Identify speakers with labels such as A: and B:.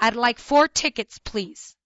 A: I'd like four tickets, please."